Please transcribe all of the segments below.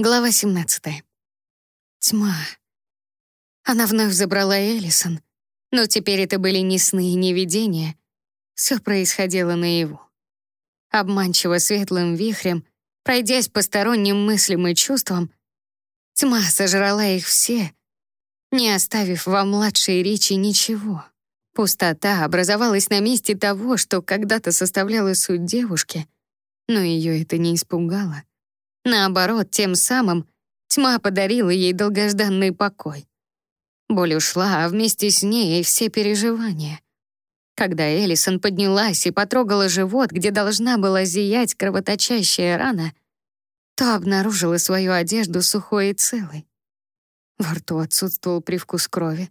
Глава 17. Тьма. Она вновь забрала Элисон, но теперь это были не сны и не видения. Все происходило наяву. Обманчиво светлым вихрем, пройдясь посторонним мыслям и чувствам, тьма сожрала их все, не оставив во младшей речи ничего. Пустота образовалась на месте того, что когда-то составляло суть девушки, но ее это не испугало. Наоборот, тем самым тьма подарила ей долгожданный покой. Боль ушла, а вместе с ней и все переживания. Когда Элисон поднялась и потрогала живот, где должна была зиять кровоточащая рана, то обнаружила свою одежду сухой и целой. Во рту отсутствовал привкус крови.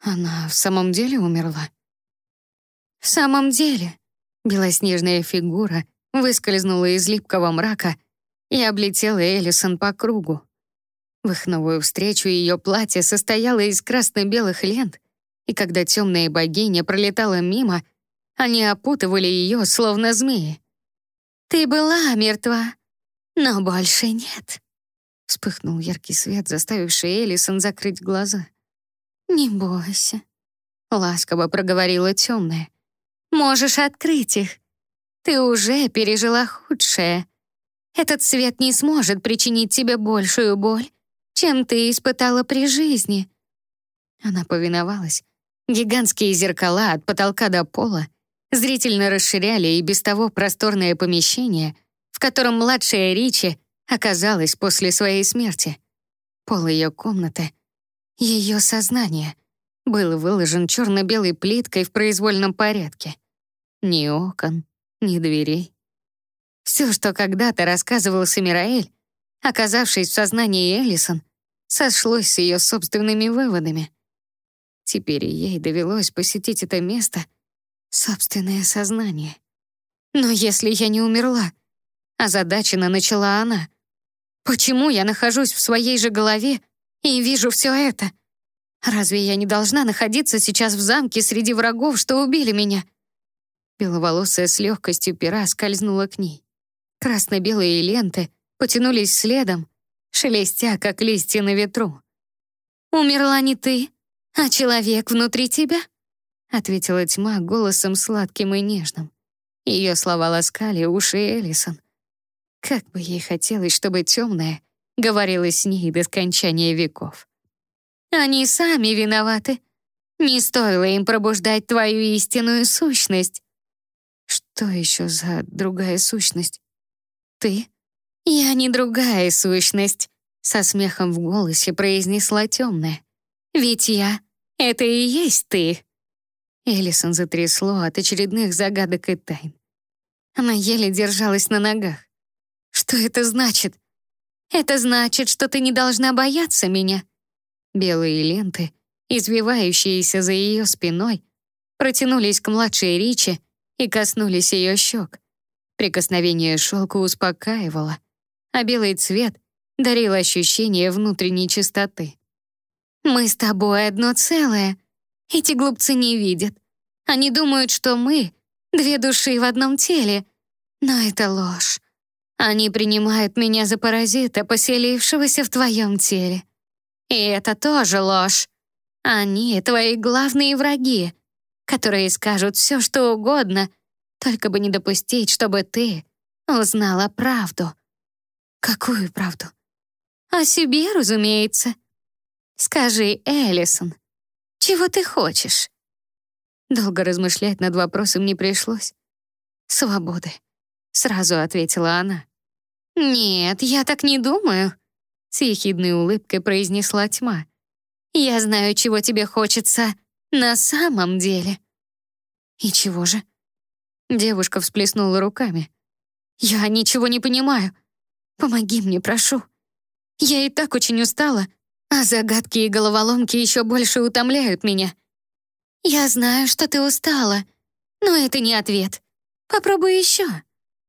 Она в самом деле умерла? В самом деле. Белоснежная фигура выскользнула из липкого мрака и облетела Элисон по кругу. В их новую встречу ее платье состояло из красно-белых лент, и когда темная богиня пролетала мимо, они опутывали ее, словно змеи. «Ты была мертва, но больше нет», — вспыхнул яркий свет, заставивший Элисон закрыть глаза. «Не бойся», — ласково проговорила темная. «Можешь открыть их. Ты уже пережила худшее. Этот свет не сможет причинить тебе большую боль, чем ты испытала при жизни». Она повиновалась. Гигантские зеркала от потолка до пола зрительно расширяли и без того просторное помещение, в котором младшая Ричи оказалась после своей смерти. Пол ее комнаты, ее сознание, был выложен черно-белой плиткой в произвольном порядке. Ни окон, ни дверей. Все, что когда-то рассказывал Самираэль, оказавшись в сознании Эллисон, сошлось с ее собственными выводами. Теперь ей довелось посетить это место, собственное сознание. Но если я не умерла, озадаченно начала она, почему я нахожусь в своей же голове и вижу все это? Разве я не должна находиться сейчас в замке среди врагов, что убили меня? Беловолосая с легкостью пера скользнула к ней. Красно-белые ленты потянулись следом, шелестя, как листья на ветру. «Умерла не ты, а человек внутри тебя?» ответила тьма голосом сладким и нежным. Ее слова ласкали уши Элисон. Как бы ей хотелось, чтобы темная говорила с ней до скончания веков. «Они сами виноваты. Не стоило им пробуждать твою истинную сущность». «Что еще за другая сущность?» Ты?» «Я не другая сущность», — со смехом в голосе произнесла темная. «Ведь я — это и есть ты». Элисон затрясло от очередных загадок и тайн. Она еле держалась на ногах. «Что это значит?» «Это значит, что ты не должна бояться меня». Белые ленты, извивающиеся за ее спиной, протянулись к младшей Ричи и коснулись ее щек. Прикосновение шелка успокаивало, а белый цвет дарил ощущение внутренней чистоты. «Мы с тобой одно целое. Эти глупцы не видят. Они думают, что мы — две души в одном теле. Но это ложь. Они принимают меня за паразита, поселившегося в твоем теле. И это тоже ложь. Они — твои главные враги, которые скажут все, что угодно — только бы не допустить, чтобы ты узнала правду. Какую правду? О себе, разумеется. Скажи, Эллисон, чего ты хочешь? Долго размышлять над вопросом не пришлось. Свободы, сразу ответила она. Нет, я так не думаю, с ехидной улыбкой произнесла тьма. Я знаю, чего тебе хочется на самом деле. И чего же? Девушка всплеснула руками. «Я ничего не понимаю. Помоги мне, прошу. Я и так очень устала, а загадки и головоломки еще больше утомляют меня. Я знаю, что ты устала, но это не ответ. Попробуй еще».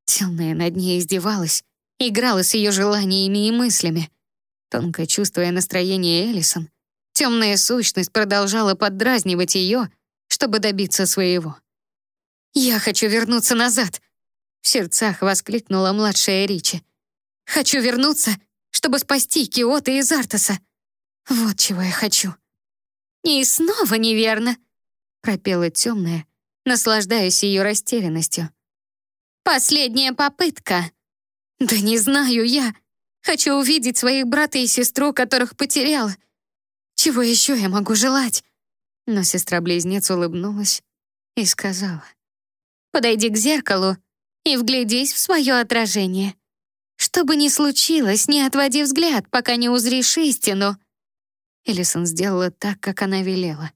Темная над ней издевалась, играла с ее желаниями и мыслями. Тонко чувствуя настроение Элисон, темная сущность продолжала поддразнивать ее, чтобы добиться своего. «Я хочу вернуться назад!» В сердцах воскликнула младшая Ричи. «Хочу вернуться, чтобы спасти Киота из Артаса. Вот чего я хочу. «И снова неверно», — пропела темная, наслаждаясь ее растерянностью. «Последняя попытка». «Да не знаю я. Хочу увидеть своих брата и сестру, которых потеряла. Чего еще я могу желать?» Но сестра-близнец улыбнулась и сказала. «Подойди к зеркалу и вглядись в свое отражение. Что бы ни случилось, не отводи взгляд, пока не узришь истину». Элисон сделала так, как она велела.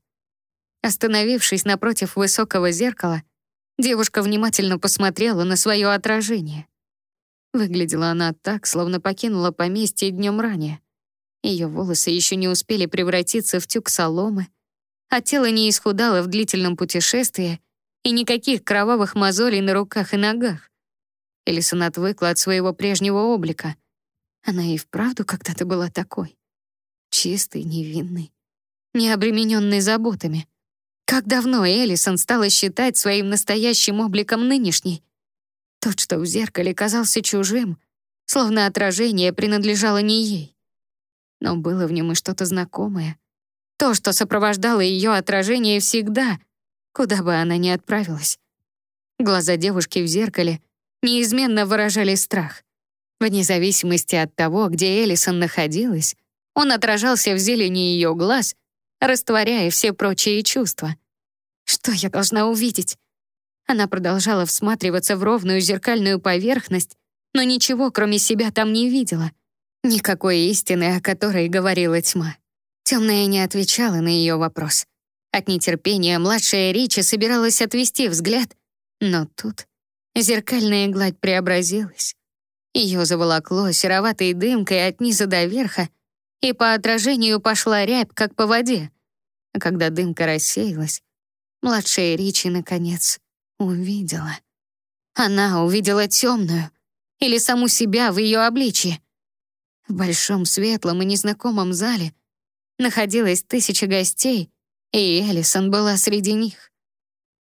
Остановившись напротив высокого зеркала, девушка внимательно посмотрела на свое отражение. Выглядела она так, словно покинула поместье днем ранее. Ее волосы еще не успели превратиться в тюк соломы, а тело не исхудало в длительном путешествии и никаких кровавых мозолей на руках и ногах. Элисон отвыкла от своего прежнего облика. Она и вправду когда-то была такой чистый, невинный, не обремененный заботами. Как давно Элисон стала считать своим настоящим обликом нынешней? Тот, что в зеркале казался чужим, словно отражение принадлежало не ей. Но было в нем и что-то знакомое. То, что сопровождало ее отражение всегда, куда бы она ни отправилась. Глаза девушки в зеркале неизменно выражали страх. Вне зависимости от того, где Элисон находилась, он отражался в зелени ее глаз, растворяя все прочие чувства. Что я должна увидеть? Она продолжала всматриваться в ровную зеркальную поверхность, но ничего, кроме себя, там не видела. Никакой истины, о которой говорила тьма. Темная не отвечала на ее вопрос. От нетерпения младшая Ричи собиралась отвести взгляд, но тут зеркальная гладь преобразилась. Ее заволокло сероватой дымкой от низа до верха, и по отражению пошла рябь, как по воде. А когда дымка рассеялась, младшая Ричи, наконец, увидела. Она увидела темную, или саму себя в ее обличье. В большом светлом и незнакомом зале находилось тысяча гостей, и Элисон была среди них.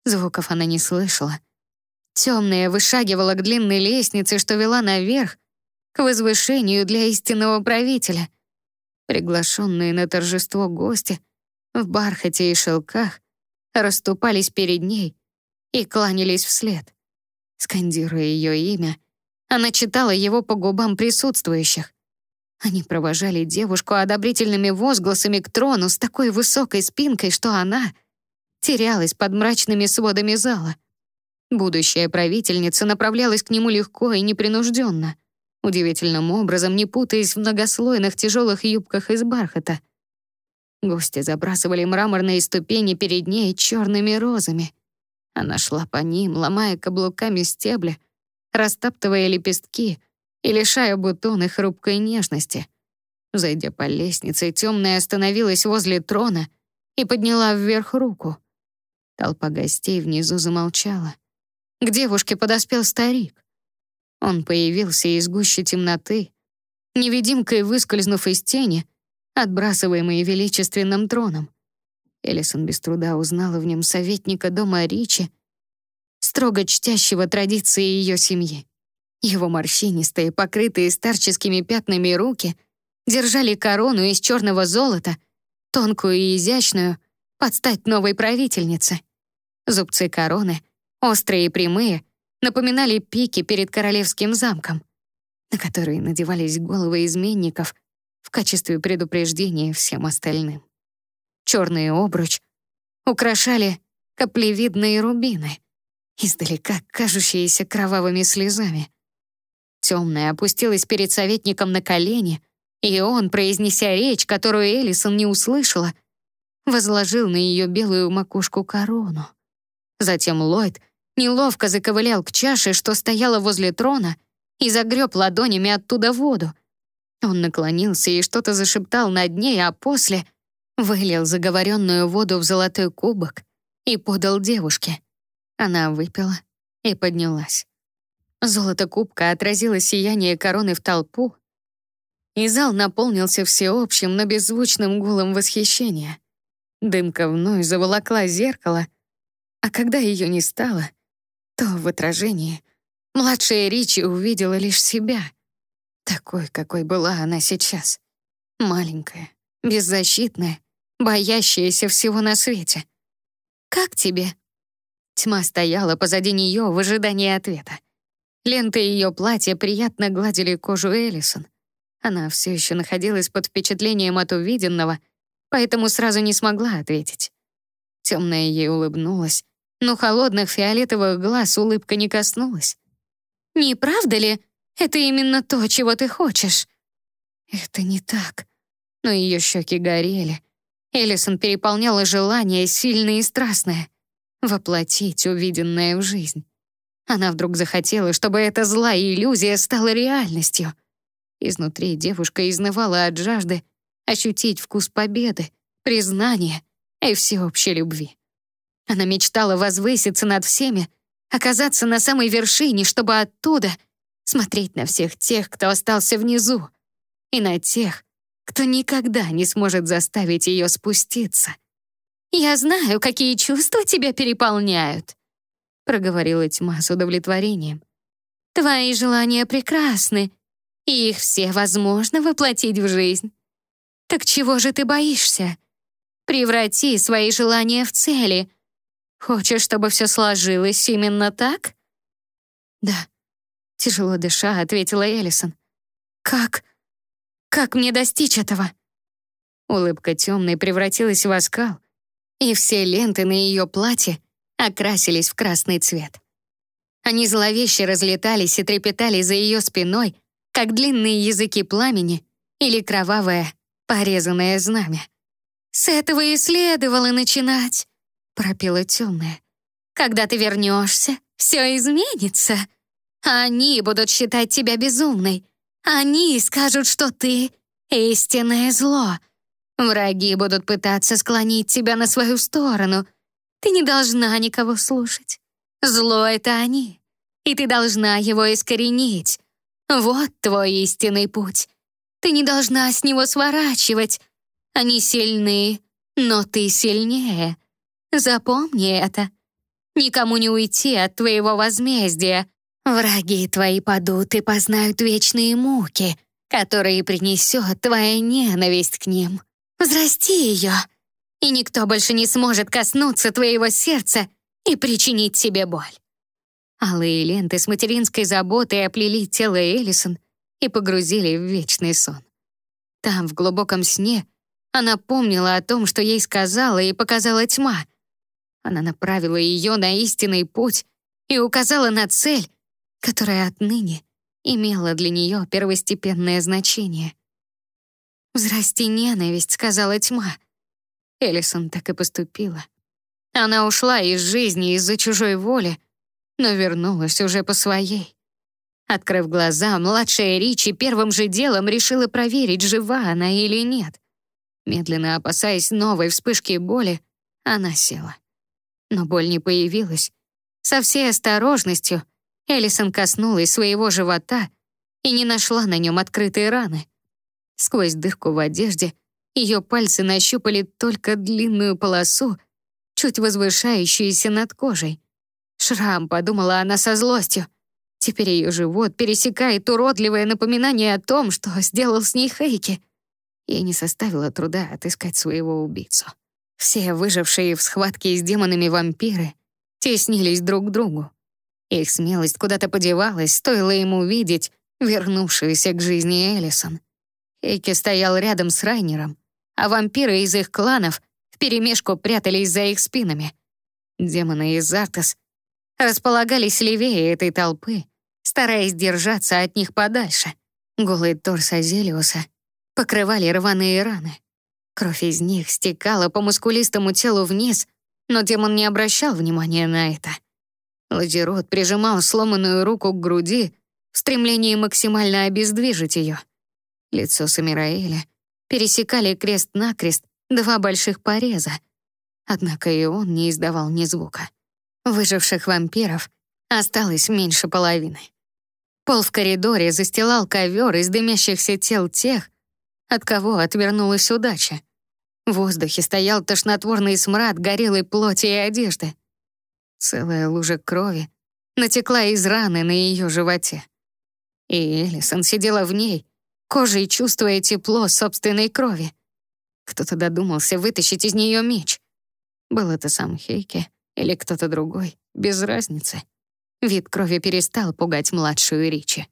Звуков она не слышала. Темная вышагивала к длинной лестнице, что вела наверх, к возвышению для истинного правителя — Приглашенные на торжество гости в бархате и шелках расступались перед ней и кланялись вслед. Скандируя ее имя, она читала его по губам присутствующих. Они провожали девушку одобрительными возгласами к трону с такой высокой спинкой, что она терялась под мрачными сводами зала. Будущая правительница направлялась к нему легко и непринужденно удивительным образом не путаясь в многослойных тяжелых юбках из бархата. Гости забрасывали мраморные ступени перед ней черными розами. Она шла по ним, ломая каблуками стебли, растаптывая лепестки и лишая бутоны хрупкой нежности. Зайдя по лестнице, темная остановилась возле трона и подняла вверх руку. Толпа гостей внизу замолчала. К девушке подоспел старик. Он появился из гущи темноты, невидимкой выскользнув из тени, отбрасываемой величественным троном. Элисон без труда узнала в нем советника дома Ричи, строго чтящего традиции ее семьи. Его морщинистые, покрытые старческими пятнами руки держали корону из черного золота, тонкую и изящную, под стать новой правительнице. Зубцы короны, острые и прямые, напоминали пики перед королевским замком, на которые надевались головы изменников в качестве предупреждения всем остальным. Черный обруч украшали каплевидные рубины, издалека кажущиеся кровавыми слезами. Темная опустилась перед советником на колени, и он, произнеся речь, которую Элисон не услышала, возложил на ее белую макушку корону. Затем Ллойд — неловко заковылял к чаше, что стояла возле трона, и загреб ладонями оттуда воду. Он наклонился и что-то зашептал над ней, а после вылил заговоренную воду в золотой кубок и подал девушке. Она выпила и поднялась. Золото кубка отразило сияние короны в толпу, и зал наполнился всеобщим, но беззвучным гулом восхищения. Дымка вновь заволокла зеркало, а когда ее не стало — то в отражении младшая Ричи увидела лишь себя. Такой, какой была она сейчас. Маленькая, беззащитная, боящаяся всего на свете. «Как тебе?» Тьма стояла позади нее в ожидании ответа. Ленты ее платья приятно гладили кожу Элисон. Она все еще находилась под впечатлением от увиденного, поэтому сразу не смогла ответить. Темная ей улыбнулась, но холодных фиолетовых глаз улыбка не коснулась. «Не правда ли? Это именно то, чего ты хочешь». Это не так. Но ее щеки горели. Элисон переполняла желание, сильное и страстное — воплотить увиденное в жизнь. Она вдруг захотела, чтобы эта злая иллюзия стала реальностью. Изнутри девушка изнывала от жажды ощутить вкус победы, признания и всеобщей любви. Она мечтала возвыситься над всеми, оказаться на самой вершине, чтобы оттуда смотреть на всех тех, кто остался внизу, и на тех, кто никогда не сможет заставить ее спуститься. «Я знаю, какие чувства тебя переполняют», проговорила тьма с удовлетворением. «Твои желания прекрасны, и их все возможно воплотить в жизнь. Так чего же ты боишься? Преврати свои желания в цели. Хочешь, чтобы все сложилось именно так?» «Да», — тяжело дыша, ответила Элисон. «Как? Как мне достичь этого?» Улыбка темной превратилась в оскал, и все ленты на ее платье окрасились в красный цвет. Они зловеще разлетались и трепетали за ее спиной, как длинные языки пламени или кровавое, порезанное знамя. «С этого и следовало начинать», — пропела темная. «Когда ты вернешься, все изменится. Они будут считать тебя безумной. Они скажут, что ты — истинное зло. Враги будут пытаться склонить тебя на свою сторону, ты не должна никого слушать. Зло — это они, и ты должна его искоренить. Вот твой истинный путь. Ты не должна с него сворачивать. Они сильны, но ты сильнее. Запомни это. Никому не уйти от твоего возмездия. Враги твои падут и познают вечные муки, которые принесет твоя ненависть к ним. Взрасти ее, и никто больше не сможет коснуться твоего сердца и причинить тебе боль. Алые ленты с материнской заботой оплели тело Элисон и погрузили в вечный сон. Там, в глубоком сне, она помнила о том, что ей сказала и показала тьма. Она направила ее на истинный путь и указала на цель, которая отныне имела для нее первостепенное значение. «Взрасти ненависть», — сказала тьма, Элисон так и поступила. Она ушла из жизни из-за чужой воли, но вернулась уже по своей. Открыв глаза, младшая Ричи первым же делом решила проверить, жива она или нет. Медленно опасаясь новой вспышки боли, она села. Но боль не появилась. Со всей осторожностью Элисон коснулась своего живота и не нашла на нем открытые раны. Сквозь дырку в одежде ее пальцы нащупали только длинную полосу, чуть возвышающуюся над кожей. Шрам, подумала она со злостью. Теперь ее живот пересекает уродливое напоминание о том, что сделал с ней Хейки. Ей не составило труда отыскать своего убийцу. Все выжившие в схватке с демонами вампиры теснились друг к другу. Их смелость куда-то подевалась, стоило ему видеть вернувшуюся к жизни Элисон. Хейки стоял рядом с Райнером, а вампиры из их кланов вперемешку прятались за их спинами. Демоны из Артас располагались левее этой толпы, стараясь держаться от них подальше. Голый торс Азелиуса покрывали рваные раны. Кровь из них стекала по мускулистому телу вниз, но демон не обращал внимания на это. Ладирот прижимал сломанную руку к груди в стремлении максимально обездвижить ее. Лицо Самираэля пересекали крест-накрест два больших пореза. Однако и он не издавал ни звука. Выживших вампиров осталось меньше половины. Пол в коридоре застилал ковер из дымящихся тел тех, от кого отвернулась удача. В воздухе стоял тошнотворный смрад горелой плоти и одежды. Целая лужа крови натекла из раны на ее животе. И Элисон сидела в ней, кожей чувствуя тепло собственной крови. Кто-то додумался вытащить из нее меч. Был это сам Хейке или кто-то другой, без разницы. Вид крови перестал пугать младшую Ричи.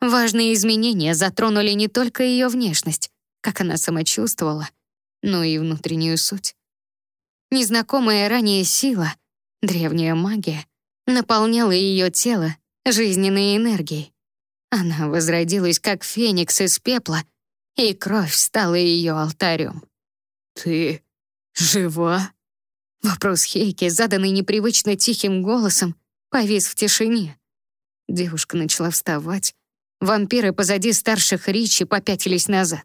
Важные изменения затронули не только ее внешность, как она самочувствовала, но и внутреннюю суть. Незнакомая ранее сила, древняя магия, наполняла ее тело жизненной энергией. Она возродилась, как феникс из пепла, и кровь стала ее алтарем. «Ты жива?» Вопрос Хейки, заданный непривычно тихим голосом, повис в тишине. Девушка начала вставать. Вампиры позади старших Ричи попятились назад.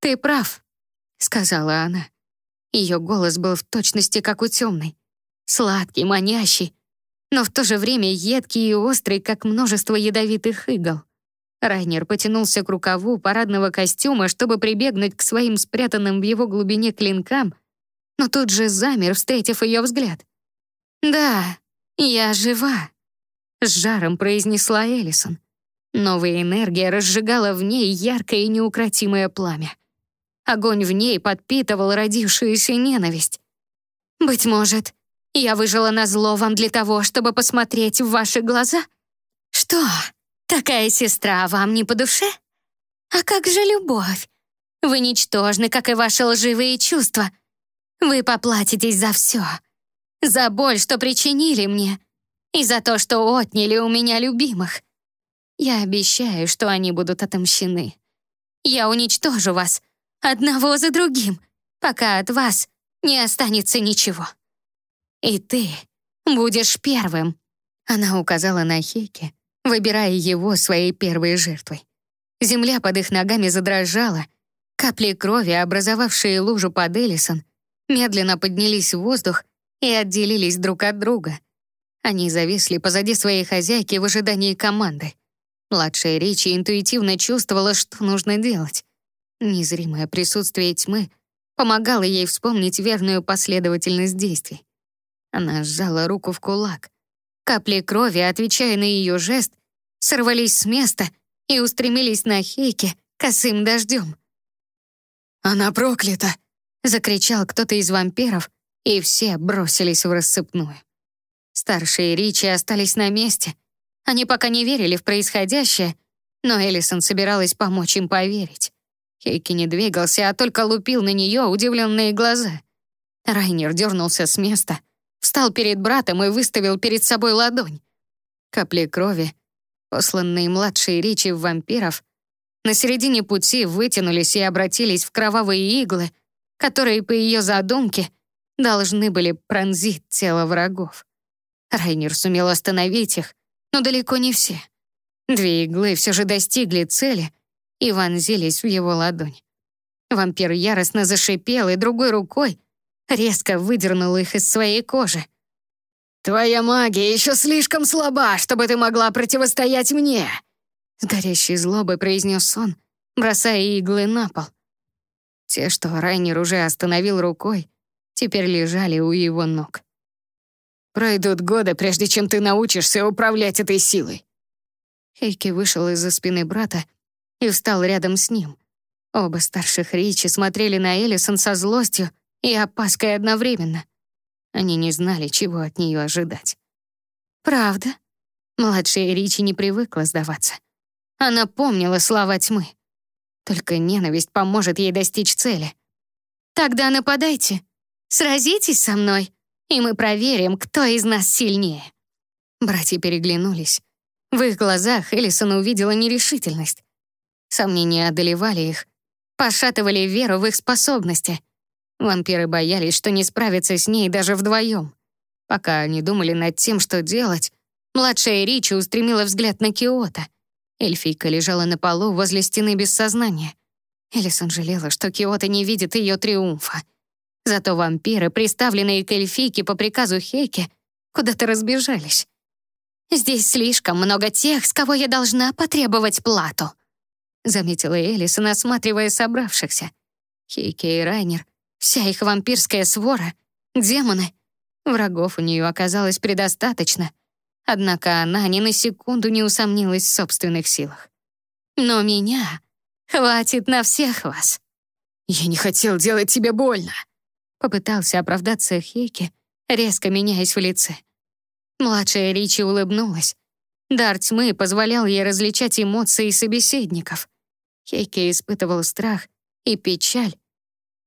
«Ты прав», — сказала она. Ее голос был в точности как у темной. Сладкий, манящий, но в то же время едкий и острый, как множество ядовитых игл. Райнер потянулся к рукаву парадного костюма, чтобы прибегнуть к своим спрятанным в его глубине клинкам, но тут же замер, встретив ее взгляд. «Да, я жива», — с жаром произнесла Элисон. Новая энергия разжигала в ней яркое и неукротимое пламя. Огонь в ней подпитывал родившуюся ненависть. «Быть может, я выжила на зло вам для того, чтобы посмотреть в ваши глаза? Что, такая сестра вам не по душе? А как же любовь? Вы ничтожны, как и ваши лживые чувства. Вы поплатитесь за все. За боль, что причинили мне, и за то, что отняли у меня любимых. Я обещаю, что они будут отомщены. Я уничтожу вас, одного за другим, пока от вас не останется ничего. И ты будешь первым. Она указала на Хейке, выбирая его своей первой жертвой. Земля под их ногами задрожала, капли крови, образовавшие лужу под Элисон, медленно поднялись в воздух и отделились друг от друга. Они зависли позади своей хозяйки в ожидании команды. Младшая Ричи интуитивно чувствовала, что нужно делать. Незримое присутствие тьмы помогало ей вспомнить верную последовательность действий. Она сжала руку в кулак. Капли крови, отвечая на ее жест, сорвались с места и устремились на Хейке косым дождем. «Она проклята!» — закричал кто-то из вампиров, и все бросились в рассыпную. Старшие Ричи остались на месте. Они пока не верили в происходящее, но Элисон собиралась помочь им поверить. Хейки не двигался, а только лупил на нее удивленные глаза. Райнер дернулся с места, встал перед братом и выставил перед собой ладонь. Капли крови, посланные младшей Ричи в вампиров, на середине пути вытянулись и обратились в кровавые иглы, которые, по ее задумке, должны были пронзить тело врагов. Райнер сумел остановить их, но далеко не все. Две иглы все же достигли цели — и вонзились в его ладонь. Вампир яростно зашипел и другой рукой резко выдернул их из своей кожи. «Твоя магия еще слишком слаба, чтобы ты могла противостоять мне!» С горящей злобой произнес он, бросая иглы на пол. Те, что Райнер уже остановил рукой, теперь лежали у его ног. «Пройдут годы, прежде чем ты научишься управлять этой силой». Хейки вышел из-за спины брата и встал рядом с ним. Оба старших Ричи смотрели на Элисон со злостью и опаской одновременно. Они не знали, чего от нее ожидать. Правда? Младшая Ричи не привыкла сдаваться. Она помнила слова тьмы. Только ненависть поможет ей достичь цели. Тогда нападайте. Сразитесь со мной, и мы проверим, кто из нас сильнее. Братья переглянулись. В их глазах Элисон увидела нерешительность. Сомнения одолевали их, пошатывали веру в их способности. Вампиры боялись, что не справятся с ней даже вдвоем. Пока они думали над тем, что делать, младшая Ричи устремила взгляд на Киота. Эльфийка лежала на полу возле стены без сознания. Элисон жалела, что Киота не видит ее триумфа. Зато вампиры, приставленные к эльфийке по приказу Хейки, куда-то разбежались. «Здесь слишком много тех, с кого я должна потребовать плату», заметила Элисон, осматривая собравшихся. Хейки и Райнер, вся их вампирская свора, демоны. Врагов у нее оказалось предостаточно. Однако она ни на секунду не усомнилась в собственных силах. Но меня хватит на всех вас». «Я не хотел делать тебе больно», — попытался оправдаться Хейки, резко меняясь в лице. Младшая Ричи улыбнулась. Дар тьмы позволял ей различать эмоции собеседников. Хейки испытывал страх и печаль.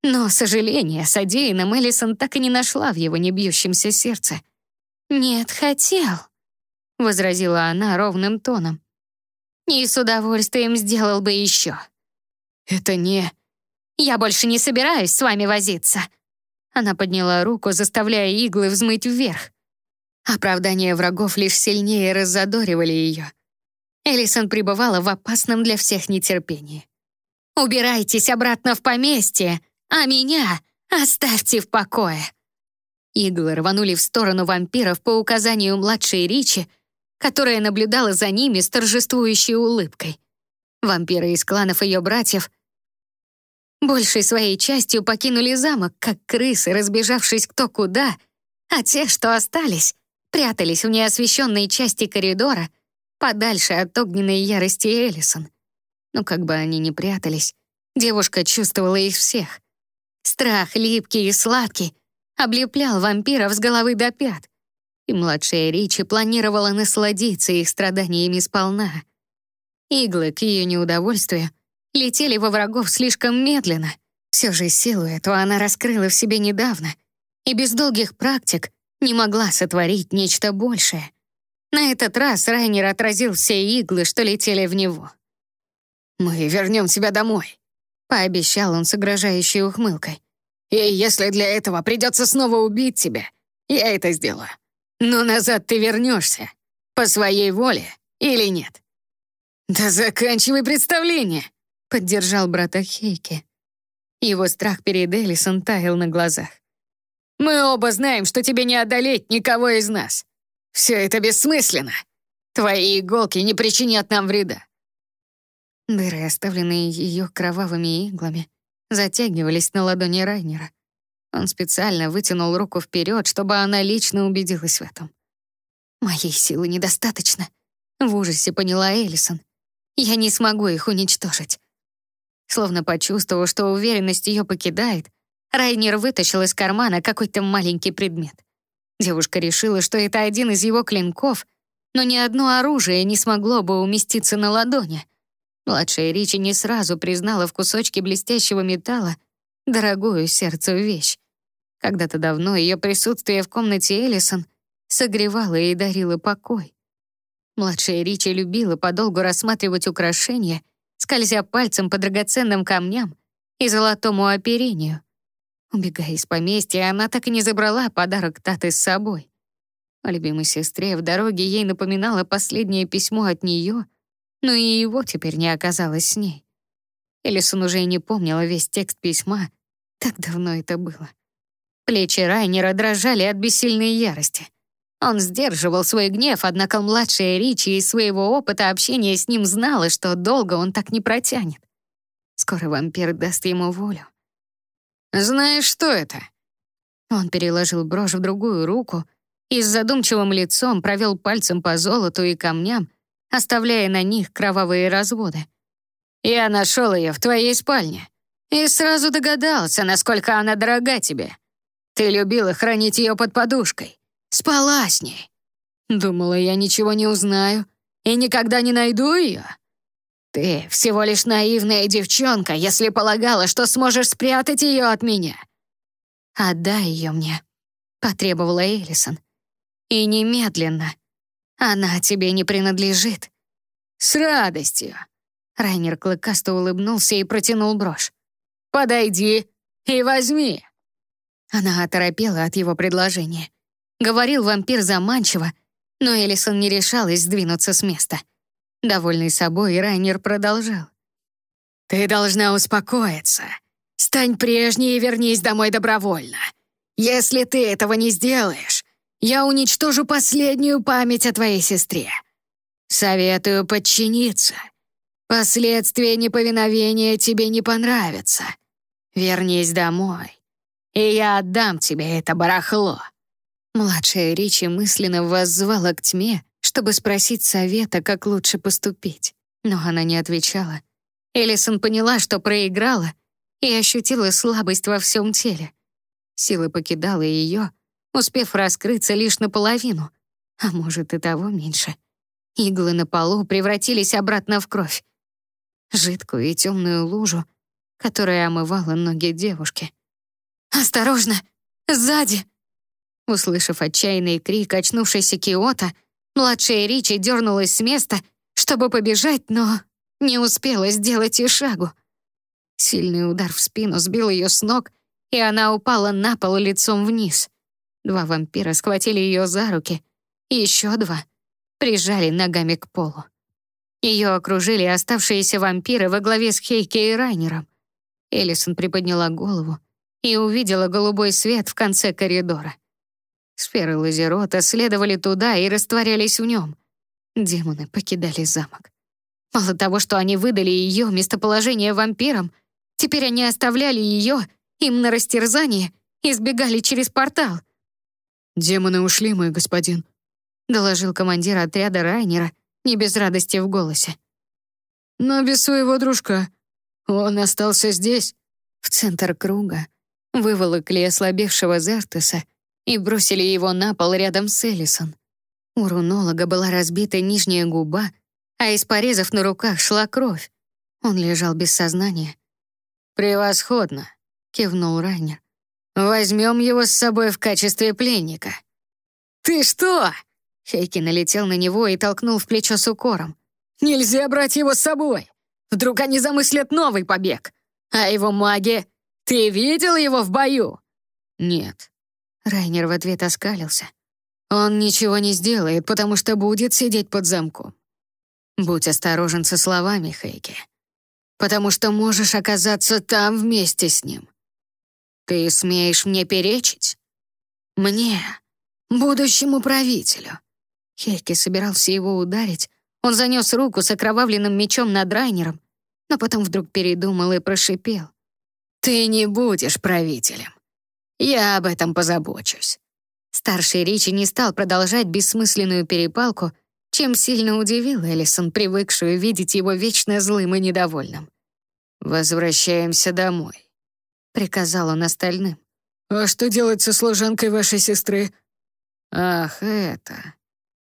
Но сожаление о содеянном Элисон так и не нашла в его небьющемся сердце. «Нет, хотел», — возразила она ровным тоном. «И с удовольствием сделал бы еще». «Это не...» «Я больше не собираюсь с вами возиться». Она подняла руку, заставляя иглы взмыть вверх. Оправдания врагов лишь сильнее раззадоривали ее. Элисон пребывала в опасном для всех нетерпении. «Убирайтесь обратно в поместье, а меня оставьте в покое!» Иглы рванули в сторону вампиров по указанию младшей Ричи, которая наблюдала за ними с торжествующей улыбкой. Вампиры из кланов ее братьев большей своей частью покинули замок, как крысы, разбежавшись кто куда, а те, что остались, прятались в неосвещенной части коридора, подальше от огненной ярости Элисон. Но как бы они ни прятались, девушка чувствовала их всех. Страх, липкий и сладкий, облеплял вампиров с головы до пят, и младшая Ричи планировала насладиться их страданиями сполна. Иглы, к ее неудовольствию, летели во врагов слишком медленно. Все же силу эту она раскрыла в себе недавно, и без долгих практик не могла сотворить нечто большее. На этот раз Райнер отразил все иглы, что летели в него. «Мы вернем тебя домой», — пообещал он с угрожающей ухмылкой. «И если для этого придется снова убить тебя, я это сделаю. Но назад ты вернешься. По своей воле или нет?» «Да заканчивай представление», — поддержал брата Хейки. Его страх перед Элисон таял на глазах. Мы оба знаем, что тебе не одолеть никого из нас. Все это бессмысленно. Твои иголки не причинят нам вреда». Дыры, оставленные ее кровавыми иглами, затягивались на ладони Райнера. Он специально вытянул руку вперед, чтобы она лично убедилась в этом. «Моей силы недостаточно», — в ужасе поняла Элисон. «Я не смогу их уничтожить». Словно почувствовав, что уверенность ее покидает, Райнер вытащил из кармана какой-то маленький предмет. Девушка решила, что это один из его клинков, но ни одно оружие не смогло бы уместиться на ладони. Младшая Ричи не сразу признала в кусочке блестящего металла дорогую сердцу вещь. Когда-то давно ее присутствие в комнате Элисон согревало и дарило покой. Младшая Ричи любила подолгу рассматривать украшения, скользя пальцем по драгоценным камням и золотому оперению. Убегая из поместья, она так и не забрала подарок Таты с собой. О любимой сестре в дороге ей напоминало последнее письмо от нее, но и его теперь не оказалось с ней. Элисон уже и не помнила весь текст письма, так давно это было. Плечи Райнера дрожали от бессильной ярости. Он сдерживал свой гнев, однако младшая Ричи из своего опыта общения с ним знала, что долго он так не протянет. Скоро вампир даст ему волю. «Знаешь, что это?» Он переложил брошь в другую руку и с задумчивым лицом провел пальцем по золоту и камням, оставляя на них кровавые разводы. «Я нашел ее в твоей спальне и сразу догадался, насколько она дорога тебе. Ты любила хранить ее под подушкой, спала с ней. Думала, я ничего не узнаю и никогда не найду ее. Ты всего лишь наивная девчонка, если полагала, что сможешь спрятать ее от меня. Отдай ее мне, потребовала Элисон. И немедленно. Она тебе не принадлежит. С радостью. Райнер клыкасто улыбнулся и протянул брошь. «Подойди и возьми». Она оторопела от его предложения. Говорил вампир заманчиво, но Элисон не решалась сдвинуться с места. Довольный собой, Райнер продолжал. «Ты должна успокоиться. Стань прежней и вернись домой добровольно. Если ты этого не сделаешь, я уничтожу последнюю память о твоей сестре. Советую подчиниться. Последствия неповиновения тебе не понравятся. Вернись домой, и я отдам тебе это барахло». Младшая Ричи мысленно воззвала к тьме, чтобы спросить совета, как лучше поступить. Но она не отвечала. Элисон поняла, что проиграла, и ощутила слабость во всем теле. Сила покидала ее, успев раскрыться лишь наполовину, а может и того меньше. Иглы на полу превратились обратно в кровь. Жидкую и темную лужу, которая омывала ноги девушки. «Осторожно! Сзади!» Услышав отчаянный крик очнувшейся Киота, младшая Ричи дернулась с места, чтобы побежать, но не успела сделать и шагу. Сильный удар в спину сбил ее с ног, и она упала на пол лицом вниз. Два вампира схватили ее за руки, еще два прижали ногами к полу. Ее окружили оставшиеся вампиры во главе с Хейки и Райнером. Элисон приподняла голову и увидела голубой свет в конце коридора. Сферы Лазерота следовали туда и растворялись в нем. Демоны покидали замок. Мало того, что они выдали ее местоположение вампирам, теперь они оставляли ее им на растерзание и сбегали через портал. «Демоны ушли, мой господин», — доложил командир отряда Райнера, не без радости в голосе. «Но без своего дружка. Он остался здесь». В центр круга выволокли ослабевшего Зертеса и бросили его на пол рядом с Элисон. У рунолога была разбита нижняя губа, а из порезов на руках шла кровь. Он лежал без сознания. «Превосходно», — кивнул Райнер. «Возьмем его с собой в качестве пленника». «Ты что?» Хейки налетел на него и толкнул в плечо с укором. «Нельзя брать его с собой! Вдруг они замыслят новый побег! А его маги... Ты видел его в бою?» «Нет». Райнер в ответ оскалился. «Он ничего не сделает, потому что будет сидеть под замком. Будь осторожен со словами, Хейки, потому что можешь оказаться там вместе с ним. Ты смеешь мне перечить? Мне, будущему правителю». Хейки собирался его ударить. Он занес руку с окровавленным мечом над Райнером, но потом вдруг передумал и прошипел. «Ты не будешь правителем. Я об этом позабочусь». Старший Ричи не стал продолжать бессмысленную перепалку, чем сильно удивил Элисон, привыкшую видеть его вечно злым и недовольным. «Возвращаемся домой», — приказал он остальным. «А что делать со служанкой вашей сестры?» «Ах, это...»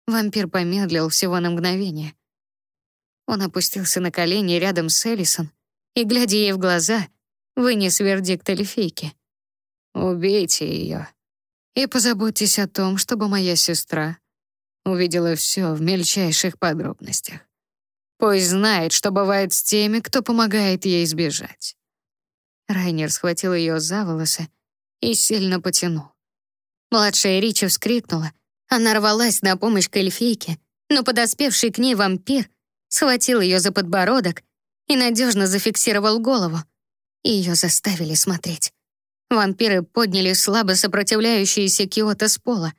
Вампир помедлил всего на мгновение. Он опустился на колени рядом с Элисон и, глядя ей в глаза, вынес вердикт эльфийки. «Убейте ее и позаботьтесь о том, чтобы моя сестра увидела все в мельчайших подробностях. Пусть знает, что бывает с теми, кто помогает ей сбежать». Райнер схватил ее за волосы и сильно потянул. Младшая Ричи вскрикнула. Она рвалась на помощь к эльфийке, но подоспевший к ней вампир схватил ее за подбородок и надежно зафиксировал голову. Ее заставили смотреть. Вампиры подняли слабо сопротивляющиеся Киото с пола.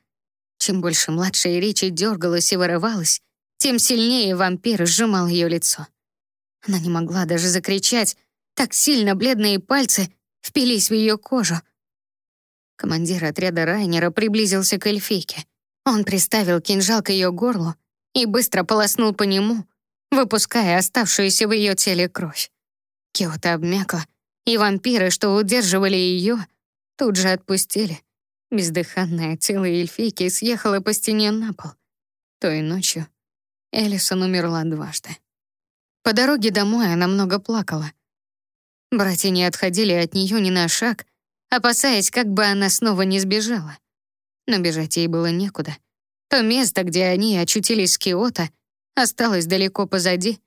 Чем больше младшая Ричи дергалась и вырывалась, тем сильнее вампир сжимал ее лицо. Она не могла даже закричать, так сильно бледные пальцы впились в ее кожу. Командир отряда Райнера приблизился к эльфийке. Он приставил кинжал к ее горлу и быстро полоснул по нему, выпуская оставшуюся в ее теле кровь. Киота обмякла, и вампиры, что удерживали ее, тут же отпустили. Бездыханное тело эльфийки съехало по стене на пол. Той ночью Элисон умерла дважды. По дороге домой она много плакала. Братья не отходили от нее ни на шаг, опасаясь, как бы она снова не сбежала. Но бежать ей было некуда. То место, где они очутились с Киото, осталось далеко позади,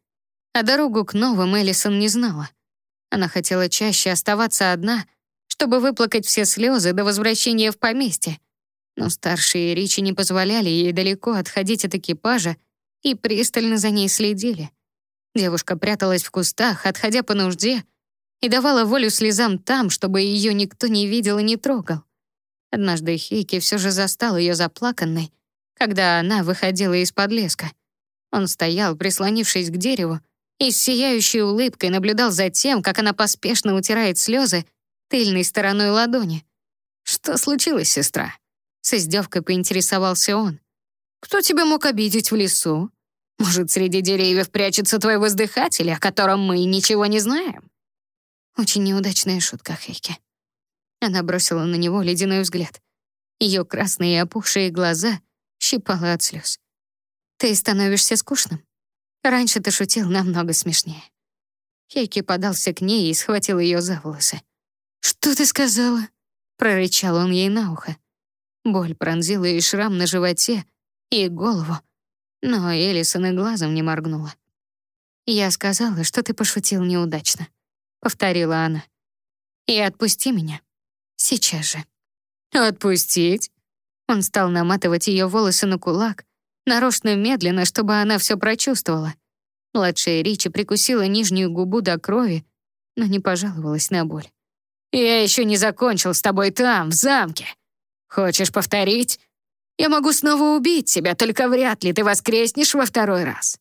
а дорогу к новым Элисон не знала. Она хотела чаще оставаться одна — чтобы выплакать все слезы до возвращения в поместье. Но старшие Ричи не позволяли ей далеко отходить от экипажа и пристально за ней следили. Девушка пряталась в кустах, отходя по нужде, и давала волю слезам там, чтобы ее никто не видел и не трогал. Однажды Хейки все же застал ее заплаканной, когда она выходила из-под леска. Он стоял, прислонившись к дереву, и с сияющей улыбкой наблюдал за тем, как она поспешно утирает слезы тыльной стороной ладони. «Что случилось, сестра?» С издевкой поинтересовался он. «Кто тебя мог обидеть в лесу?» Может, среди деревьев прячется твой воздыхатель, о котором мы ничего не знаем?» Очень неудачная шутка, Хейки. Она бросила на него ледяной взгляд. Ее красные опухшие глаза щипало от слез. «Ты становишься скучным. Раньше ты шутил намного смешнее». Хейки подался к ней и схватил ее за волосы. «Что ты сказала?» — прорычал он ей на ухо. Боль пронзила и шрам на животе, и голову, но Элисон и глазом не моргнула. «Я сказала, что ты пошутил неудачно», — повторила она. «И отпусти меня. Сейчас же». «Отпустить?» Он стал наматывать ее волосы на кулак, нарочно медленно, чтобы она все прочувствовала. Младшая Ричи прикусила нижнюю губу до крови, но не пожаловалась на боль. «Я еще не закончил с тобой там, в замке. Хочешь повторить? Я могу снова убить тебя, только вряд ли ты воскреснешь во второй раз.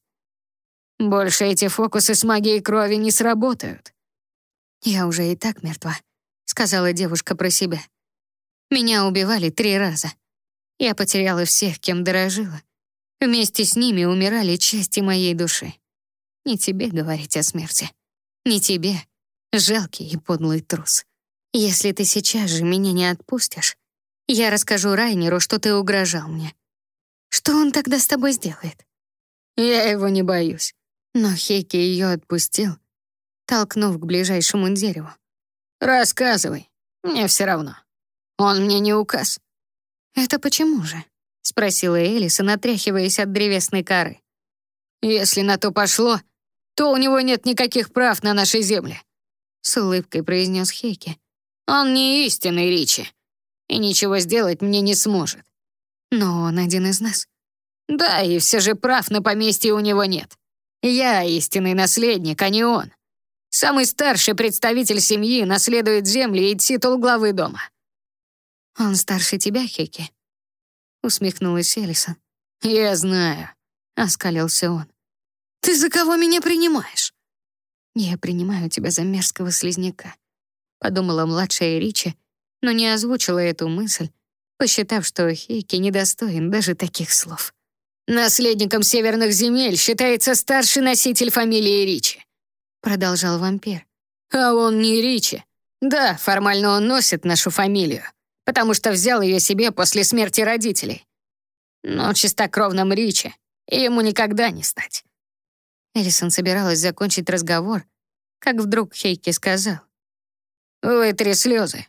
Больше эти фокусы с магией крови не сработают». «Я уже и так мертва», — сказала девушка про себя. «Меня убивали три раза. Я потеряла всех, кем дорожила. Вместе с ними умирали части моей души. Не тебе говорить о смерти. Не тебе, жалкий и подлый трус. Если ты сейчас же меня не отпустишь, я расскажу Райнеру, что ты угрожал мне. Что он тогда с тобой сделает? Я его не боюсь. Но Хейки ее отпустил, толкнув к ближайшему дереву. Рассказывай, мне все равно. Он мне не указ. Это почему же? Спросила Элиса, отряхиваясь от древесной коры. Если на то пошло, то у него нет никаких прав на нашей земле», — с улыбкой произнес Хейки. «Он не истинный Ричи, и ничего сделать мне не сможет». «Но он один из нас». «Да, и все же прав на поместье у него нет. Я истинный наследник, а не он. Самый старший представитель семьи наследует земли и титул главы дома». «Он старше тебя, Хейки?» — усмехнулась Элисон. «Я знаю», — оскалился он. Ты за кого меня принимаешь?» «Я принимаю тебя за мерзкого слизняка», — подумала младшая Ричи, но не озвучила эту мысль, посчитав, что Хейки недостоин даже таких слов. «Наследником северных земель считается старший носитель фамилии Ричи», — продолжал вампир. «А он не Ричи. Да, формально он носит нашу фамилию, потому что взял ее себе после смерти родителей. Но чистокровным Ричи ему никогда не стать. Элисон собиралась закончить разговор, как вдруг Хейки сказал. «Вытри слезы.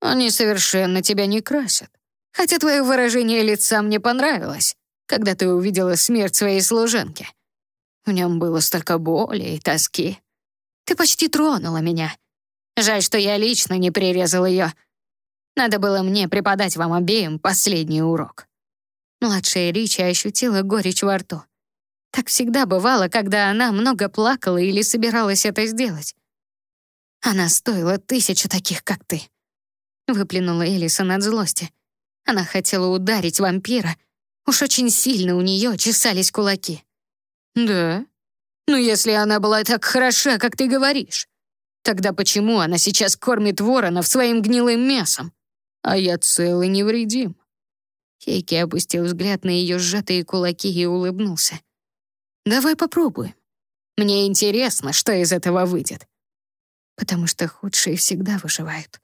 Они совершенно тебя не красят. Хотя твое выражение лица мне понравилось, когда ты увидела смерть своей служанки. В нем было столько боли и тоски. Ты почти тронула меня. Жаль, что я лично не прирезал ее. Надо было мне преподать вам обеим последний урок». Младшая Ричи ощутила горечь во рту. Так всегда бывало, когда она много плакала или собиралась это сделать. Она стоила тысячу таких, как ты. Выплюнула Элисон от злости. Она хотела ударить вампира. Уж очень сильно у нее чесались кулаки. «Да? Ну, если она была так хороша, как ты говоришь, тогда почему она сейчас кормит воронов своим гнилым мясом? А я цел и невредим?» Хейки опустил взгляд на ее сжатые кулаки и улыбнулся. Давай попробуем. Мне интересно, что из этого выйдет. Потому что худшие всегда выживают.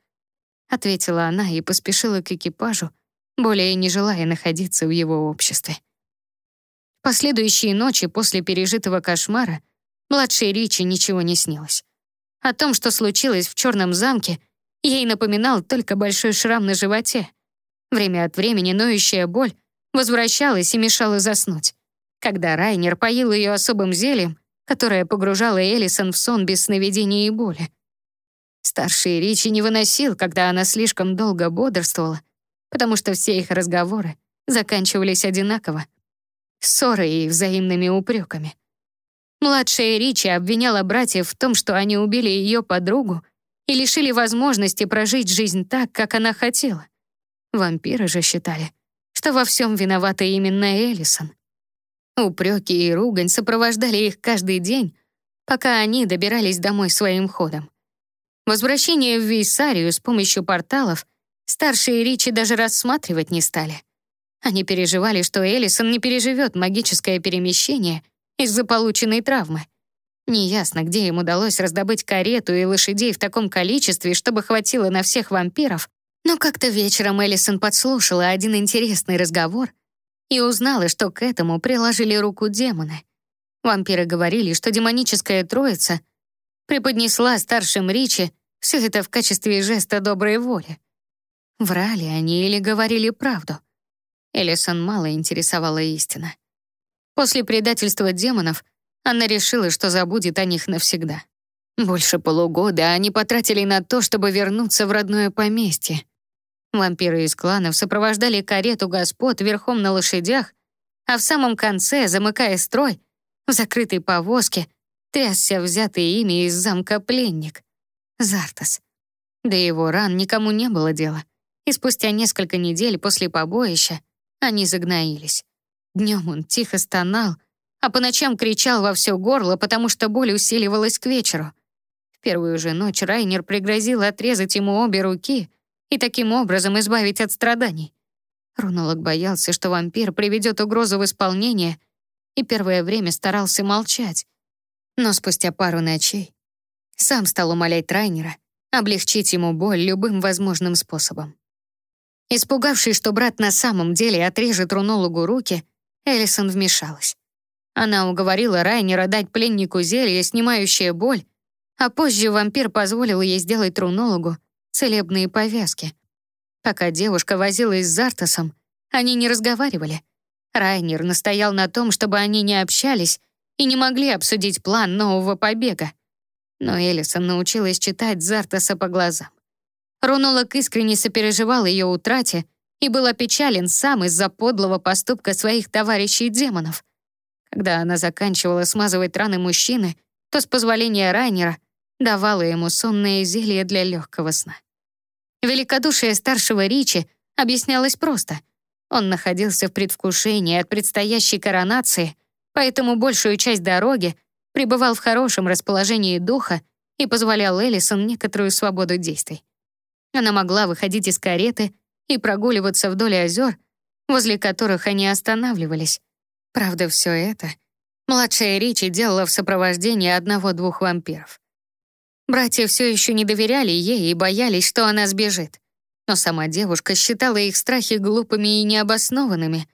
Ответила она и поспешила к экипажу, более не желая находиться в его обществе. Последующие ночи после пережитого кошмара младшей Ричи ничего не снилось. О том, что случилось в черном замке, ей напоминал только большой шрам на животе. Время от времени ноющая боль возвращалась и мешала заснуть когда Райнер поил ее особым зельем, которое погружало Элисон в сон без сновидений и боли. Старший Ричи не выносил, когда она слишком долго бодрствовала, потому что все их разговоры заканчивались одинаково — ссорой и взаимными упреками. Младшая Ричи обвиняла братьев в том, что они убили ее подругу и лишили возможности прожить жизнь так, как она хотела. Вампиры же считали, что во всем виновата именно Элисон. Упреки и ругань сопровождали их каждый день, пока они добирались домой своим ходом. Возвращение в Вейсарию с помощью порталов старшие Ричи даже рассматривать не стали. Они переживали, что Элисон не переживет магическое перемещение из-за полученной травмы. Неясно, где им удалось раздобыть карету и лошадей в таком количестве, чтобы хватило на всех вампиров, но как-то вечером Эллисон подслушала один интересный разговор и узнала, что к этому приложили руку демоны. Вампиры говорили, что демоническая троица преподнесла старшим Ричи все это в качестве жеста доброй воли. Врали они или говорили правду? Эллисон мало интересовала истина. После предательства демонов она решила, что забудет о них навсегда. Больше полугода они потратили на то, чтобы вернуться в родное поместье. Вампиры из кланов сопровождали карету господ верхом на лошадях, а в самом конце, замыкая строй, в закрытой повозке, трясся взятый ими из замка пленник. Зартас. До его ран никому не было дела, и спустя несколько недель после побоища они загноились. Днем он тихо стонал, а по ночам кричал во все горло, потому что боль усиливалась к вечеру. В первую же ночь Райнер пригрозил отрезать ему обе руки и таким образом избавить от страданий. Рунолог боялся, что вампир приведет угрозу в исполнение, и первое время старался молчать. Но спустя пару ночей сам стал умолять Райнера облегчить ему боль любым возможным способом. Испугавшись, что брат на самом деле отрежет рунологу руки, Эллисон вмешалась. Она уговорила Райнера дать пленнику зелье, снимающее боль, а позже вампир позволил ей сделать рунологу целебные повязки. Пока девушка возилась с Зартасом, они не разговаривали. Райнер настоял на том, чтобы они не общались и не могли обсудить план нового побега. Но Элисон научилась читать Зартаса по глазам. Рунолог искренне сопереживал ее утрате и был опечален сам из-за подлого поступка своих товарищей-демонов — когда она заканчивала смазывать раны мужчины, то с позволения Райнера давала ему сонное зелье для легкого сна. Великодушие старшего Ричи объяснялось просто. Он находился в предвкушении от предстоящей коронации, поэтому большую часть дороги пребывал в хорошем расположении духа и позволял Эллисон некоторую свободу действий. Она могла выходить из кареты и прогуливаться вдоль озер, возле которых они останавливались, Правда, все это младшая Ричи делала в сопровождении одного-двух вампиров. Братья все еще не доверяли ей и боялись, что она сбежит. Но сама девушка считала их страхи глупыми и необоснованными.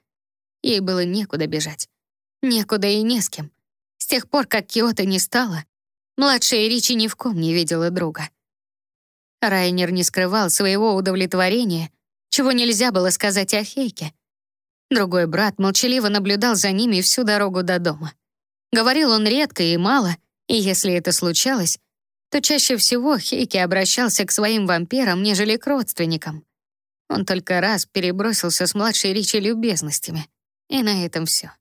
Ей было некуда бежать. Некуда и не с кем. С тех пор, как Киота не стало, младшая Ричи ни в ком не видела друга. Райнер не скрывал своего удовлетворения, чего нельзя было сказать о Хейке. Другой брат молчаливо наблюдал за ними всю дорогу до дома. Говорил он редко и мало, и если это случалось, то чаще всего Хейки обращался к своим вампирам, нежели к родственникам. Он только раз перебросился с младшей Ричи любезностями, и на этом все.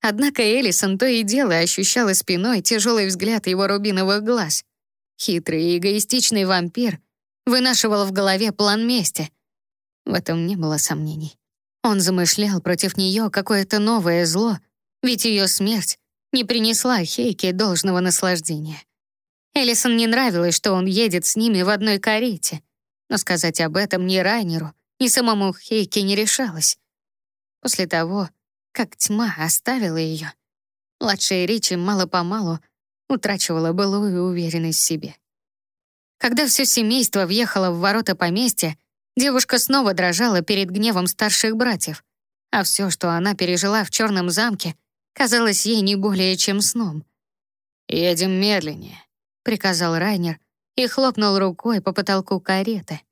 Однако Элисон то и дело ощущала спиной тяжелый взгляд его рубиновых глаз. Хитрый и эгоистичный вампир вынашивал в голове план мести. В этом не было сомнений. Он замышлял против нее какое-то новое зло, ведь ее смерть не принесла Хейке должного наслаждения. Элисон не нравилось, что он едет с ними в одной карете, но сказать об этом ни Райнеру, ни самому Хейке не решалось. После того, как тьма оставила ее, младшая Ричи мало-помалу утрачивала былую уверенность в себе. Когда все семейство въехало в ворота поместья, Девушка снова дрожала перед гневом старших братьев, а все, что она пережила в черном замке, казалось ей не более чем сном. «Едем медленнее», — приказал Райнер и хлопнул рукой по потолку кареты.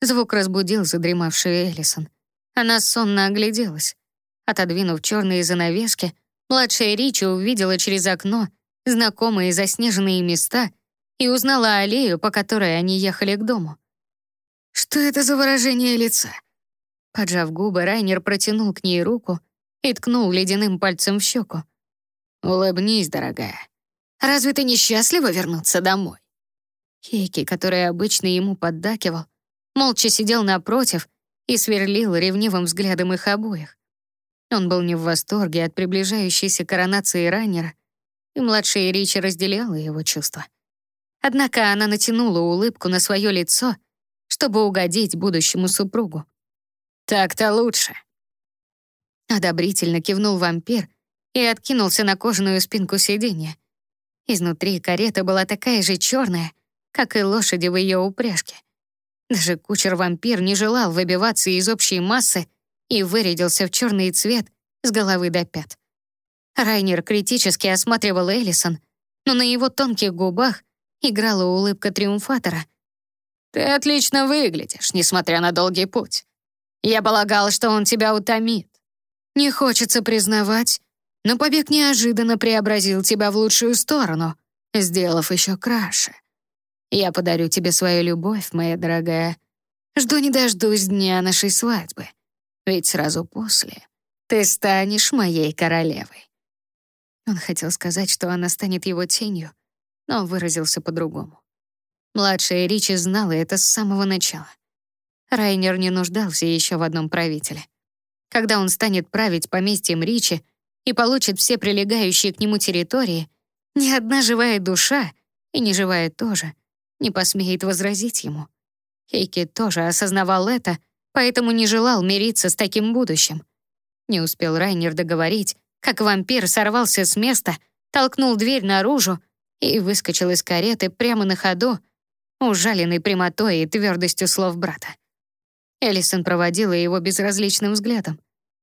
Звук разбудил задремавшую Элисон. Она сонно огляделась. Отодвинув черные занавески, младшая Ричи увидела через окно знакомые заснеженные места и узнала аллею, по которой они ехали к дому. Что это за выражение лица? Поджав губы, Райнер протянул к ней руку и ткнул ледяным пальцем в щеку. «Улыбнись, дорогая. Разве ты несчастлива вернуться домой?» Хейки, который обычно ему поддакивал, молча сидел напротив и сверлил ревнивым взглядом их обоих. Он был не в восторге от приближающейся коронации Райнера, и младшая Ричи разделяла его чувства. Однако она натянула улыбку на свое лицо — чтобы угодить будущему супругу. «Так-то лучше». Одобрительно кивнул вампир и откинулся на кожаную спинку сиденья. Изнутри карета была такая же черная, как и лошади в ее упряжке. Даже кучер-вампир не желал выбиваться из общей массы и вырядился в черный цвет с головы до пят. Райнер критически осматривал Эллисон, но на его тонких губах играла улыбка триумфатора. «Ты отлично выглядишь, несмотря на долгий путь. Я полагал, что он тебя утомит. Не хочется признавать, но побег неожиданно преобразил тебя в лучшую сторону, сделав еще краше. Я подарю тебе свою любовь, моя дорогая. Жду не дождусь дня нашей свадьбы, ведь сразу после ты станешь моей королевой». Он хотел сказать, что она станет его тенью, но выразился по-другому. Младшая Ричи знала это с самого начала. Райнер не нуждался еще в одном правителе. Когда он станет править поместьем Ричи и получит все прилегающие к нему территории, ни одна живая душа, и неживая тоже, не посмеет возразить ему. Хейки тоже осознавал это, поэтому не желал мириться с таким будущим. Не успел Райнер договорить, как вампир сорвался с места, толкнул дверь наружу и выскочил из кареты прямо на ходу, ужаленный прямотой и твердостью слов брата. Эллисон проводила его безразличным взглядом.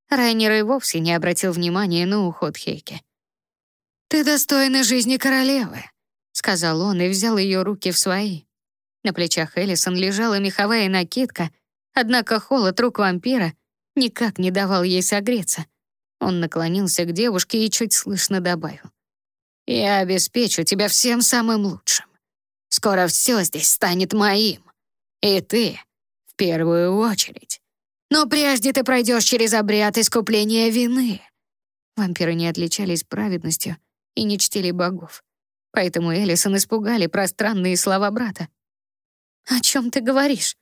Райнер и вовсе не обратил внимания на уход Хейки. «Ты достойна жизни королевы», — сказал он и взял ее руки в свои. На плечах Эллисон лежала меховая накидка, однако холод рук вампира никак не давал ей согреться. Он наклонился к девушке и чуть слышно добавил. «Я обеспечу тебя всем самым лучшим. Скоро все здесь станет моим. И ты в первую очередь. Но прежде ты пройдешь через обряд искупления вины». Вампиры не отличались праведностью и не чтили богов. Поэтому Элисон испугали пространные слова брата. «О чем ты говоришь?»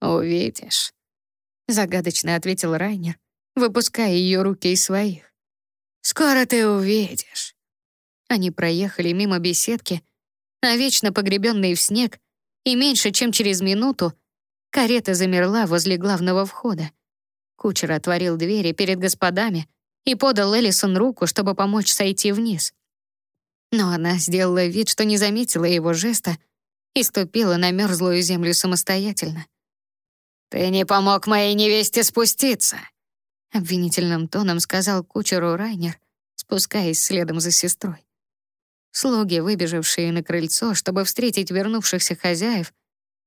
«Увидишь», — загадочно ответил Райнер, выпуская ее руки из своих. «Скоро ты увидишь». Они проехали мимо беседки, навечно погребенные в снег, и меньше чем через минуту карета замерла возле главного входа. Кучер отворил двери перед господами и подал Элисон руку, чтобы помочь сойти вниз. Но она сделала вид, что не заметила его жеста и ступила на мерзлую землю самостоятельно. «Ты не помог моей невесте спуститься», — обвинительным тоном сказал кучеру Райнер, спускаясь следом за сестрой. Слуги, выбежавшие на крыльцо, чтобы встретить вернувшихся хозяев,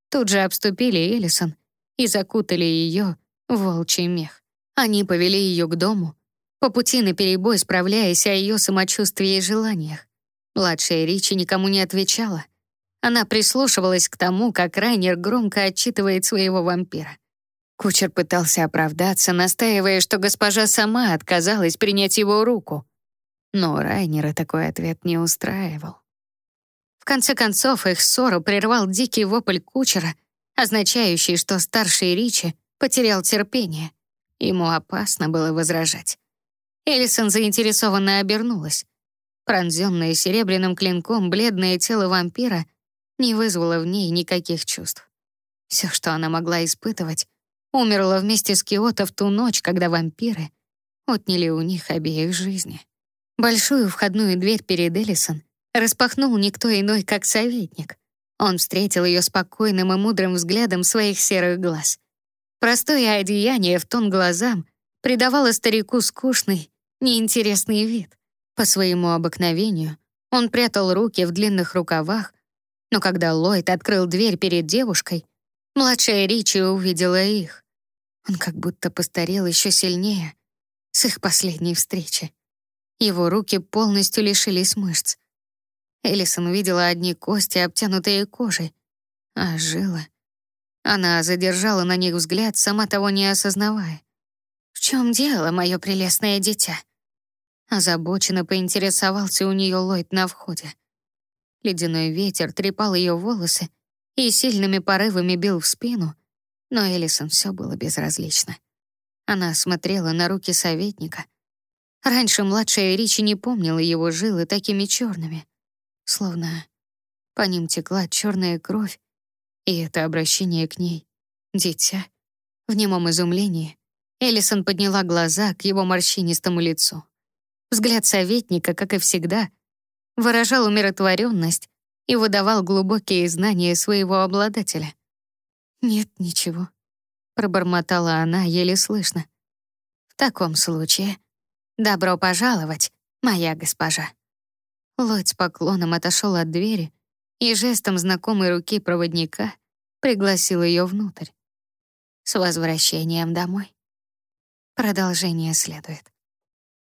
тут же обступили Элисон и закутали ее в волчий мех. Они повели ее к дому, по пути наперебой справляясь о ее самочувствии и желаниях. Младшая Ричи никому не отвечала. Она прислушивалась к тому, как Райнер громко отчитывает своего вампира. Кучер пытался оправдаться, настаивая, что госпожа сама отказалась принять его руку. Но Райнера такой ответ не устраивал. В конце концов, их ссору прервал дикий вопль кучера, означающий, что старший Ричи потерял терпение. Ему опасно было возражать. Элисон заинтересованно обернулась. Пронзенное серебряным клинком бледное тело вампира не вызвало в ней никаких чувств. Все, что она могла испытывать, умерло вместе с Киото в ту ночь, когда вампиры отняли у них обеих жизни. Большую входную дверь перед Элисон распахнул никто иной, как советник. Он встретил ее спокойным и мудрым взглядом своих серых глаз. Простое одеяние в тон глазам придавало старику скучный, неинтересный вид. По своему обыкновению он прятал руки в длинных рукавах, но когда Ллойд открыл дверь перед девушкой, младшая Ричи увидела их. Он как будто постарел еще сильнее с их последней встречи. Его руки полностью лишились мышц. Элисон увидела одни кости, обтянутые кожей, а жила. Она задержала на них взгляд, сама того не осознавая. «В чем дело, мое прелестное дитя?» Озабоченно поинтересовался у нее Ллойд на входе. Ледяной ветер трепал ее волосы и сильными порывами бил в спину, но Элисон все было безразлично. Она смотрела на руки советника. Раньше младшая Ричи не помнила его жилы такими черными, словно по ним текла черная кровь, и это обращение к ней — дитя. В немом изумлении Элисон подняла глаза к его морщинистому лицу. Взгляд советника, как и всегда, выражал умиротворенность и выдавал глубокие знания своего обладателя. «Нет, ничего», — пробормотала она еле слышно. «В таком случае добро пожаловать, моя госпожа». Ллойд с поклоном отошел от двери и жестом знакомой руки проводника пригласил ее внутрь. С возвращением домой. Продолжение следует.